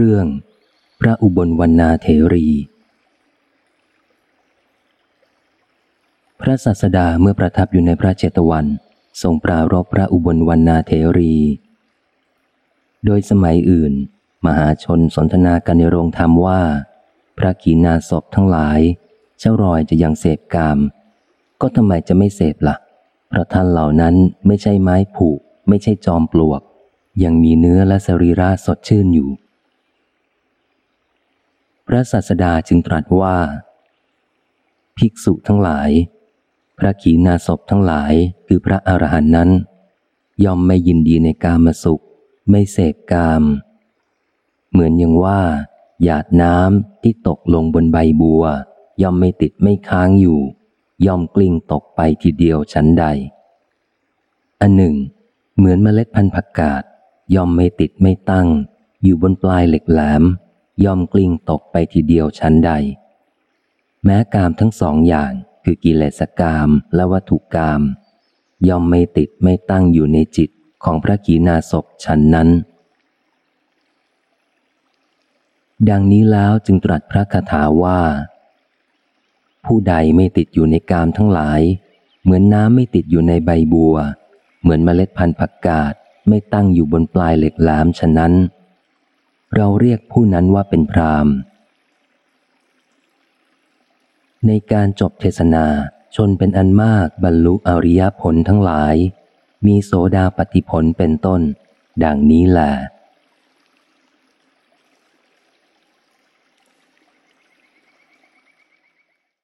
รื่อง พระอุบลวรรณาเถรี พระศาสดาเมื่อประทับอยู่ในพระเจตวัน ทรงปรารบพระอุบลวรรณาเถรี โดยสมัยอื่น มหาชนสนทนากันในโรงธรรมว่า พระกีนาศพทั้งหลาย เจ้ารอยจะยังเสพกาม ก็ทำไมจะไม่เสพละ่ะเพราะท่านเหล่านั้นไม่ใช่ไม้ผูก ไม่ใช่จอมปลวกยังมีเนื้อและสรีระสดชื่นอยู่ พระศาสดาจึงตรัสว่า ภิกษุทั้งหลาย พระขีณาสพทั้งหลายคือพระอรหันต์นั้น ย่อมไม่ยินดีในกามสุข ไม่เสพกาม เหมือนอย่างว่า หยาดน้ำที่ตกลงบนใบบัว ย่อมไม่ติดไม่ค้างอยู่ ย่อมกลิ้งตกไปทีเดียวชั้นใด อันหนึ่ง เหมือนเมล็ดพันธุ์ผักกาดย่อมไม่ติดไม่ตั้ง อยู่บนปลายเหล็กแหลม ย่อมกลิ้งตกไปทีเดียวชั้นใด แม้กามทั้งสองอย่างคือกิเลสกามและวัตถุกาม ย่อมไม่ติดไม่ตั้งอยู่ในจิตของพระกีนาศพชั้นนั้น ดังนี้แล้วจึงตรัสพระคาถาว่า ผู้ใดไม่ติดอยู่ในกามทั้งหลาย เหมือนน้ำไม่ติดอยู่ในใบบัว เหมือนเมล็ดพันธุ์ผักกาดไม่ตั้งอยู่บนปลายเหล็กแหลมฉะนั้น เราเรียกผู้นั้นว่าเป็นพรามในการจบเทศนาชนเป็นอันมากบรรลุอริยผลทั้งหลาย มีโสดาปฏิผลเป็นต้น ดังนี้แหละ